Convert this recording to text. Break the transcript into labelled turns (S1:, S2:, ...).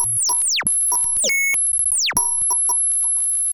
S1: Thank you.